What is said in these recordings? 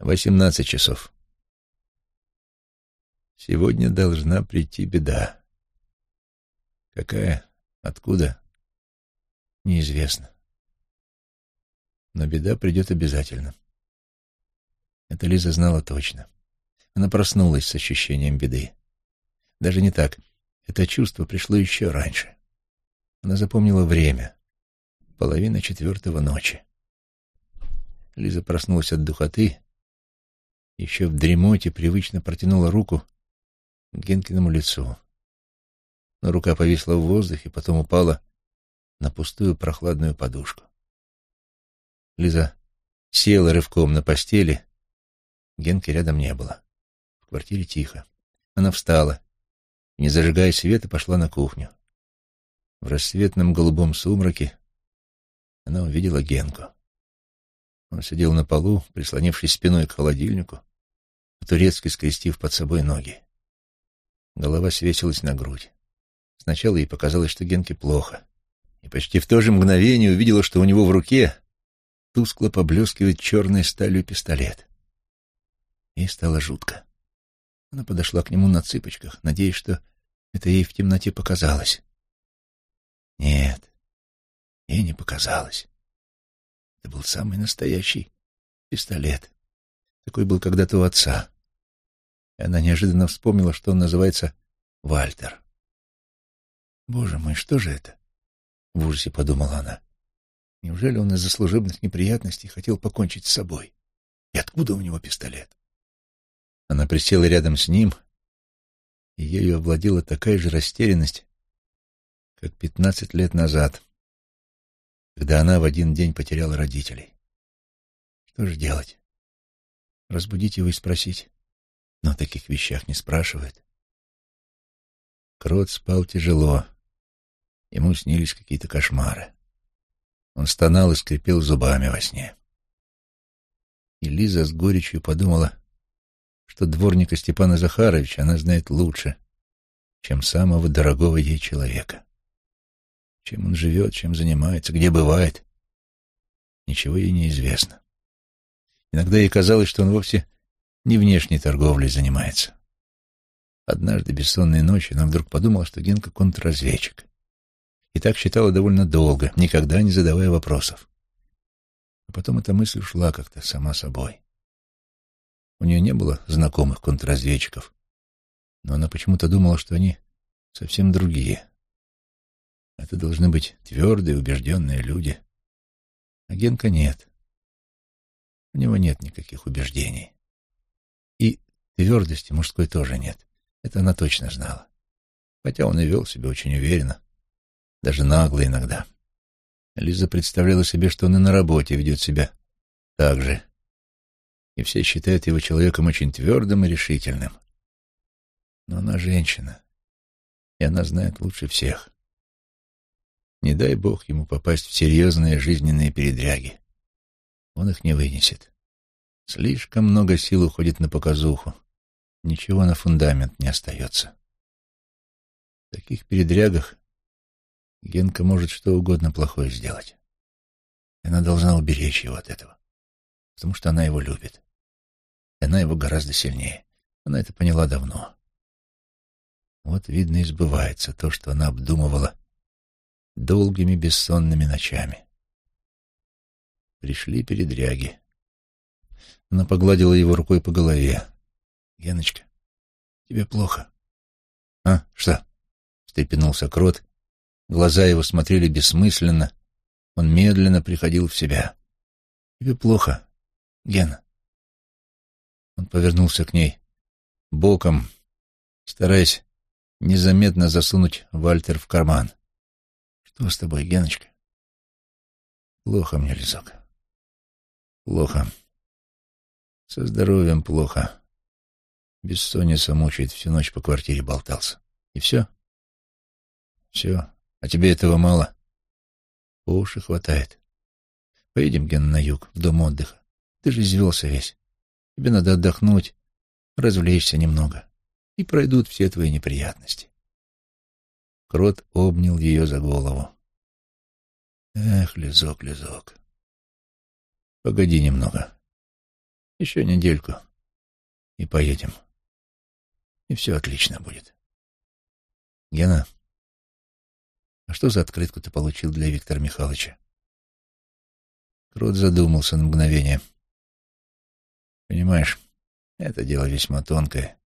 Восемнадцать часов. Сегодня должна прийти беда. Какая? Откуда? Неизвестно. Но беда придет обязательно. Это Лиза знала точно. Она проснулась с ощущением беды. Даже не так. Это чувство пришло еще раньше. Она запомнила время. Половина четвертого ночи. Лиза проснулась от духоты, еще в дремоте привычно протянула руку к Генкиному лицу. Но рука повисла в воздухе, потом упала на пустую прохладную подушку. Лиза села рывком на постели. Генки рядом не было. В квартире тихо. Она встала, не зажигая света, пошла на кухню. В рассветном голубом сумраке она увидела Генку. Он сидел на полу, прислонившись спиной к холодильнику, по-турецки скрестив под собой ноги. Голова свесилась на грудь. Сначала ей показалось, что Генке плохо, и почти в то же мгновение увидела, что у него в руке тускло поблескивает черной сталью пистолет. Ей стало жутко. Она подошла к нему на цыпочках, надеясь, что это ей в темноте показалось. Нет, ей не показалось. Это был самый настоящий пистолет. Такой был когда-то у отца. И она неожиданно вспомнила, что он называется Вальтер. «Боже мой, что же это?» — в ужасе подумала она. «Неужели он из-за служебных неприятностей хотел покончить с собой? И откуда у него пистолет?» Она присела рядом с ним, и ею овладела такая же растерянность, как пятнадцать лет назад, когда она в один день потеряла родителей. Что же делать? Разбудить его и спросить? Но о таких вещах не спрашивают. Крот спал тяжело. Ему снились какие-то кошмары. Он стонал и скрипел зубами во сне. И Лиза с горечью подумала, что дворника Степана Захаровича она знает лучше, чем самого дорогого ей человека. Чем он живет, чем занимается, где бывает, ничего ей не известно. Иногда ей казалось, что он вовсе не внешней торговлей занимается. Однажды, бессонной ночью, она вдруг подумала, что Генка контрразведчик. И так считала довольно долго, никогда не задавая вопросов. А потом эта мысль ушла как-то сама собой. У нее не было знакомых контрразведчиков, но она почему-то думала, что они совсем другие. Это должны быть твердые, убежденные люди. А Генка нет. У него нет никаких убеждений. И твердости мужской тоже нет. Это она точно знала. Хотя он и вел себя очень уверенно, даже нагло иногда. Лиза представляла себе, что он и на работе ведет себя так же. И все считают его человеком очень твердым и решительным. Но она женщина, и она знает лучше всех. Не дай бог ему попасть в серьезные жизненные передряги. Он их не вынесет. Слишком много сил уходит на показуху. Ничего на фундамент не остается. В таких передрягах Генка может что угодно плохое сделать. Она должна уберечь его от этого, потому что она его любит. И она его гораздо сильнее. Она это поняла давно. Вот, видно, и сбывается то, что она обдумывала долгими бессонными ночами. Пришли передряги. Она погладила его рукой по голове. «Геночка, тебе плохо?» «А, что?» — встрепенулся Крот. Глаза его смотрели бессмысленно. Он медленно приходил в себя. «Тебе плохо, Гена?» Он повернулся к ней боком, стараясь незаметно засунуть Вальтер в карман. Что с тобой, Геночка? Плохо мне, Лизок. Плохо. Со здоровьем плохо. Бессонница мучает, всю ночь по квартире болтался. И все? Все. А тебе этого мало? По уши хватает. Поедем, Ген, на юг, в дом отдыха. Ты же извелся весь. Тебе надо отдохнуть, развлечься немного. И пройдут все твои неприятности. Крот обнял ее за голову. Эх, Лизок, Лизок. Погоди немного. Еще недельку и поедем. И все отлично будет. Гена, а что за открытку ты получил для Виктора Михайловича? Крот задумался на мгновение. Понимаешь, это дело весьма тонкое.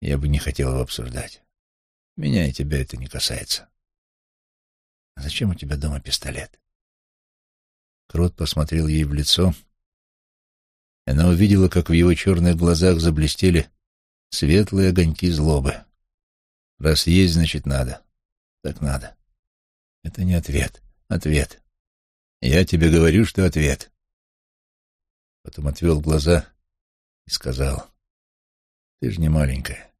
Я бы не хотел его обсуждать. Меня и тебя это не касается. А зачем у тебя дома пистолет? Крот посмотрел ей в лицо. Она увидела, как в его черных глазах заблестели светлые огоньки злобы. Раз есть, значит, надо. Так надо. Это не ответ. Ответ. Я тебе говорю, что ответ. Потом отвел глаза и сказал. Ты же не маленькая.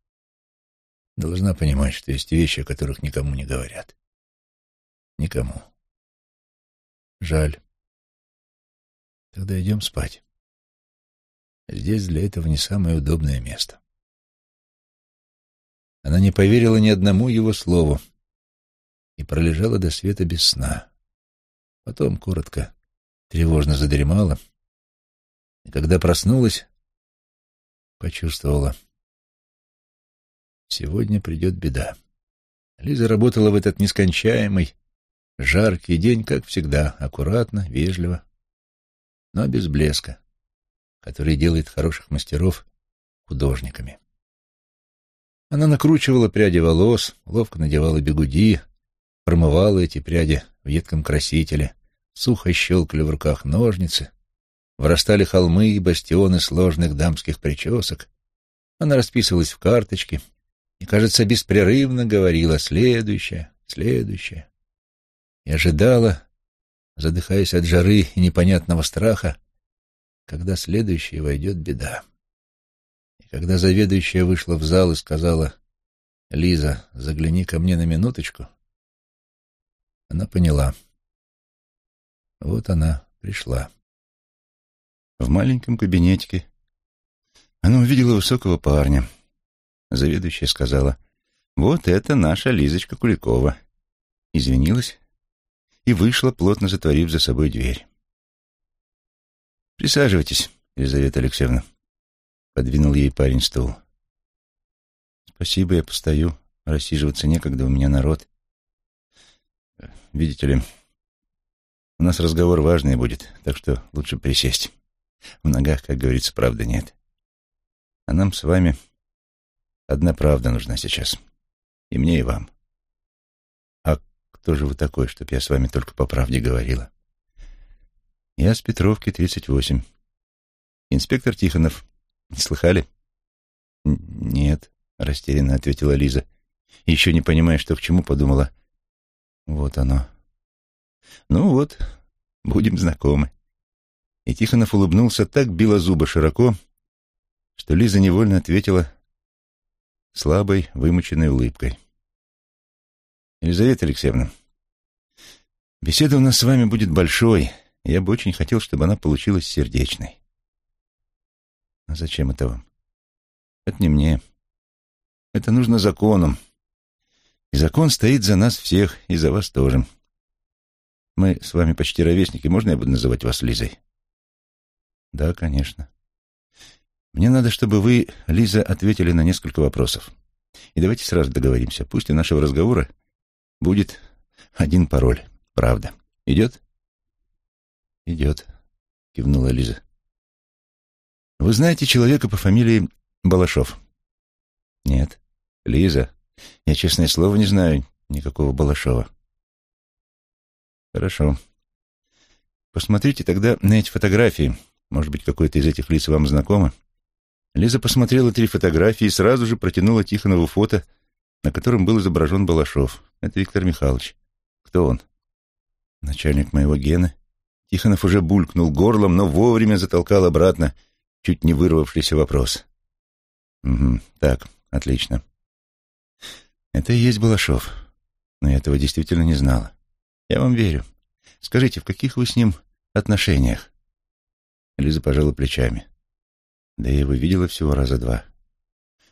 Должна понимать, что есть вещи, о которых никому не говорят. Никому. Жаль. Тогда идем спать. Здесь для этого не самое удобное место. Она не поверила ни одному его слову и пролежала до света без сна. Потом коротко, тревожно задремала, и когда проснулась, почувствовала, сегодня придет беда. Лиза работала в этот нескончаемый, жаркий день, как всегда, аккуратно, вежливо, но без блеска, который делает хороших мастеров художниками. Она накручивала пряди волос, ловко надевала бегуди, промывала эти пряди в едком красителе, сухо щелкали в руках ножницы, вырастали холмы и бастионы сложных дамских причесок. Она расписывалась в карточке и, кажется, беспрерывно говорила «следующее, следующее». И ожидала, задыхаясь от жары и непонятного страха, когда следующее войдет беда. Когда заведующая вышла в зал и сказала «Лиза, загляни ко мне на минуточку», она поняла. Вот она пришла. В маленьком кабинетике она увидела высокого парня. Заведующая сказала «Вот это наша Лизочка Куликова». Извинилась и вышла, плотно затворив за собой дверь. «Присаживайтесь, Елизавета Алексеевна», Подвинул ей парень стул. «Спасибо, я постою. Рассиживаться некогда, у меня народ. Видите ли, у нас разговор важный будет, так что лучше присесть. В ногах, как говорится, правды нет. А нам с вами одна правда нужна сейчас. И мне, и вам. Кто же вы такой, чтоб я с вами только по правде говорила? Я с Петровки, 38. Инспектор Тихонов. Не слыхали? Нет, растерянно ответила Лиза. Еще не понимая, что к чему, подумала. Вот оно. Ну вот, будем знакомы. И Тихонов улыбнулся так белозубо широко, что Лиза невольно ответила слабой, вымученной улыбкой. Елизавета Алексеевна, беседа у нас с вами будет большой, я бы очень хотел, чтобы она получилась сердечной. А зачем это вам? Это не мне. Это нужно законом. И закон стоит за нас всех, и за вас тоже. Мы с вами почти ровесники. Можно я буду называть вас Лизой? Да, конечно. Мне надо, чтобы вы, Лиза, ответили на несколько вопросов. И давайте сразу договоримся. Пусть у нашего разговора будет один пароль. Правда. Идет? Идет, кивнула Лиза. Вы знаете человека по фамилии Балашов? Нет. Лиза, я, честное слово, не знаю никакого Балашова. Хорошо. Посмотрите тогда на эти фотографии. Может быть, какой-то из этих лиц вам знакомо? Лиза посмотрела три фотографии и сразу же протянула Тихонову фото, на котором был изображен Балашов. Это Виктор Михайлович. Кто он? Начальник моего Гены. Тихонов уже булькнул горлом, но вовремя затолкал обратно — чуть не вырвавшийся вопрос. «Угу, так, отлично. Это и есть Балашов, но я этого действительно не знала. Я вам верю. Скажите, в каких вы с ним отношениях?» Лиза пожала плечами. «Да я его видела всего раза два.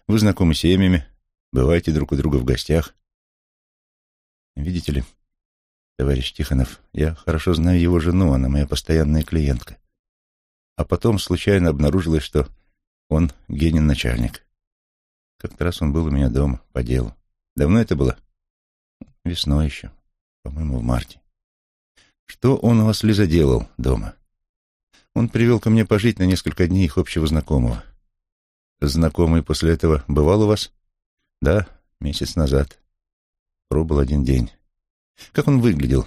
Вы знакомы с семьями, бываете друг у друга в гостях. Видите ли, товарищ Тихонов, я хорошо знаю его жену, она моя постоянная клиентка. а потом случайно обнаружилось, что он Генин начальник. Как-то раз он был у меня дома по делу. Давно это было? Весной еще, по-моему, в марте. Что он у вас, Лиза, делал дома? Он привел ко мне пожить на несколько дней их общего знакомого. Знакомый после этого бывал у вас? Да, месяц назад. Пробыл один день. Как он выглядел,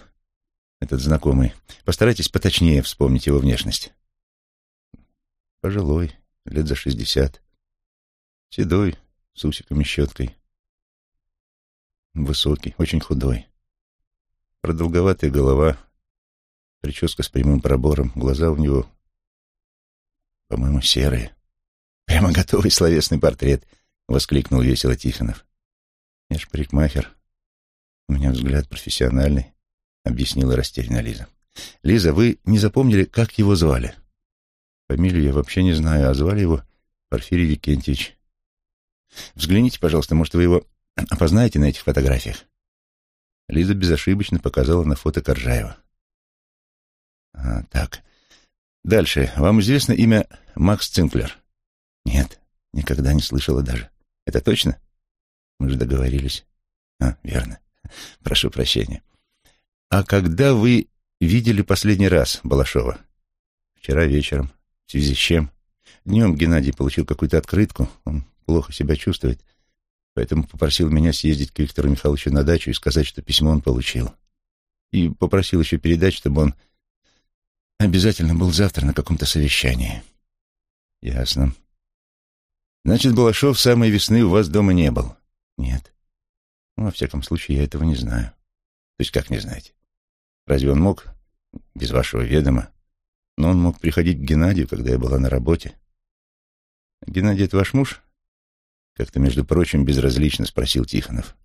этот знакомый? Постарайтесь поточнее вспомнить его внешность. Пожилой, лет за шестьдесят. Седой, с усиком и щеткой. Высокий, очень худой. Продолговатая голова, прическа с прямым пробором, глаза у него, по-моему, серые. Прямо готовый словесный портрет, — воскликнул весело Тихонов. Я ж парикмахер. У меня взгляд профессиональный, — объяснила растерянно Лиза. Лиза, вы не запомнили, как его звали? Фамилию я вообще не знаю, а звали его Порфирий Викентьевич. Взгляните, пожалуйста, может, вы его опознаете на этих фотографиях? Лиза безошибочно показала на фото Коржаева. А, так. Дальше. Вам известно имя Макс Цинклер? Нет, никогда не слышала даже. Это точно? Мы же договорились. А, верно. Прошу прощения. А когда вы видели последний раз Балашова? Вчера вечером. В связи с чем? Днем Геннадий получил какую-то открытку. Он плохо себя чувствует, поэтому попросил меня съездить к Виктору Михайловичу на дачу и сказать, что письмо он получил. И попросил еще передать, чтобы он обязательно был завтра на каком-то совещании. Ясно. Значит, Балашов самой весны у вас дома не был? Нет. Ну, во всяком случае, я этого не знаю. То есть как не знаете? Разве он мог, без вашего ведома? Но он мог приходить к Геннадию, когда я была на работе. Геннадий — это ваш муж? Как-то, между прочим, безразлично спросил Тихонов.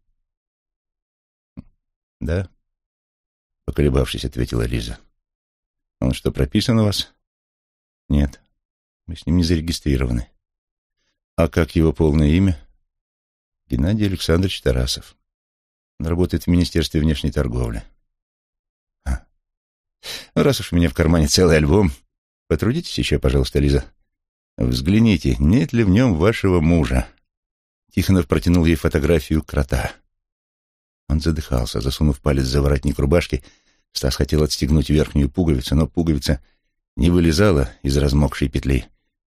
«Да?» — поколебавшись, ответила Лиза. «Он что, прописан у вас?» «Нет, мы с ним не зарегистрированы». «А как его полное имя?» «Геннадий Александрович Тарасов. Он работает в Министерстве внешней торговли». А. «Раз уж у меня в кармане целый альбом, потрудитесь еще, пожалуйста, Лиза. Взгляните, нет ли в нем вашего мужа?» Тихонов протянул ей фотографию крота. Он задыхался, засунув палец за воротник рубашки. Стас хотел отстегнуть верхнюю пуговицу, но пуговица не вылезала из размокшей петли.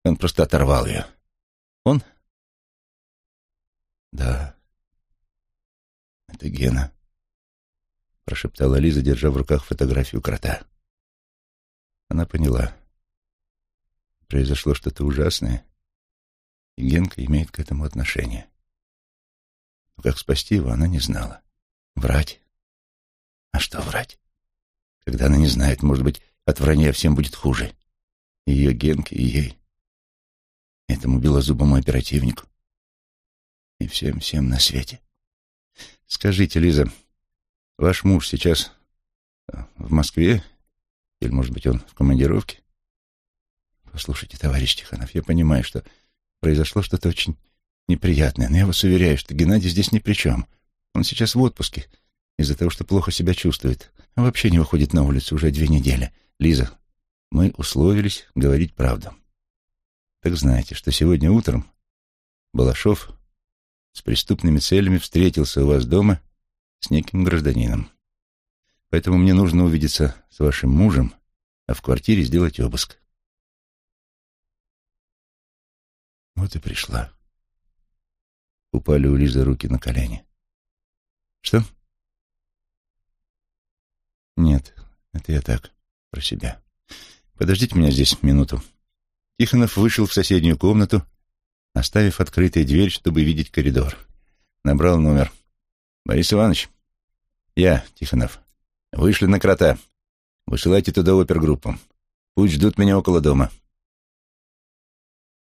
Он просто оторвал ее. «Он?» «Да, это Гена», — прошептала Лиза, держа в руках фотографию крота. Она поняла. Произошло что-то ужасное, и Генка имеет к этому отношение. Но как спасти его, она не знала. Врать? А что врать? Когда она не знает, может быть, от вранья всем будет хуже. И ее Генке, и ей. Этому белозубому оперативнику. И всем-всем на свете. Скажите, Лиза, ваш муж сейчас э, в Москве? Или, может быть, он в командировке? Послушайте, товарищ Тихонов, я понимаю, что произошло что-то очень неприятное, но я вас уверяю, что Геннадий здесь ни при чем. Он сейчас в отпуске из-за того, что плохо себя чувствует. Он вообще не выходит на улицу уже две недели. Лиза, мы условились говорить правду. Так знаете, что сегодня утром Балашов с преступными целями встретился у вас дома с неким гражданином. Поэтому мне нужно увидеться с вашим мужем, а в квартире сделать обыск. Вот и пришла. Упали у Лизы руки на колени. Что? Нет, это я так, про себя. Подождите меня здесь минуту. Тихонов вышел в соседнюю комнату, оставив открытой дверь, чтобы видеть коридор. Набрал номер. «Борис Иванович?» «Я, Тихонов. Вышли на крота. Высылайте туда опергруппу. Пусть ждут меня около дома».